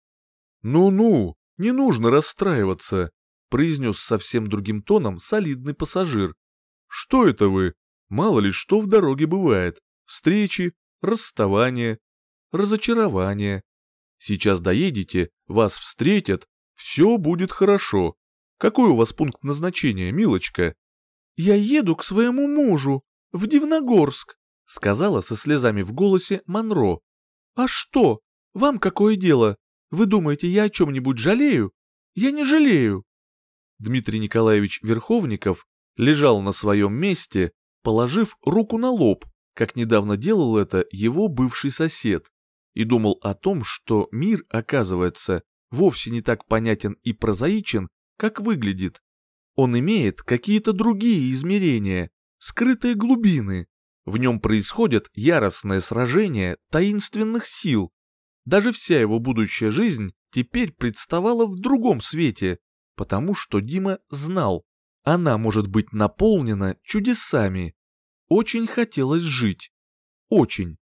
«Ну-ну, не нужно расстраиваться», — произнес совсем другим тоном солидный пассажир. «Что это вы? Мало ли что в дороге бывает. Встречи, расставания, разочарования. Сейчас доедете, вас встретят, все будет хорошо. Какой у вас пункт назначения, милочка?» «Я еду к своему мужу, в Дивногорск», — сказала со слезами в голосе Монро. «А что? Вам какое дело? Вы думаете, я о чем-нибудь жалею? Я не жалею». Дмитрий Николаевич Верховников лежал на своем месте, положив руку на лоб, как недавно делал это его бывший сосед, и думал о том, что мир, оказывается, вовсе не так понятен и прозаичен, как выглядит. Он имеет какие-то другие измерения, скрытые глубины. В нем происходят яростные сражения таинственных сил. Даже вся его будущая жизнь теперь представала в другом свете, потому что Дима знал, она может быть наполнена чудесами. Очень хотелось жить. Очень.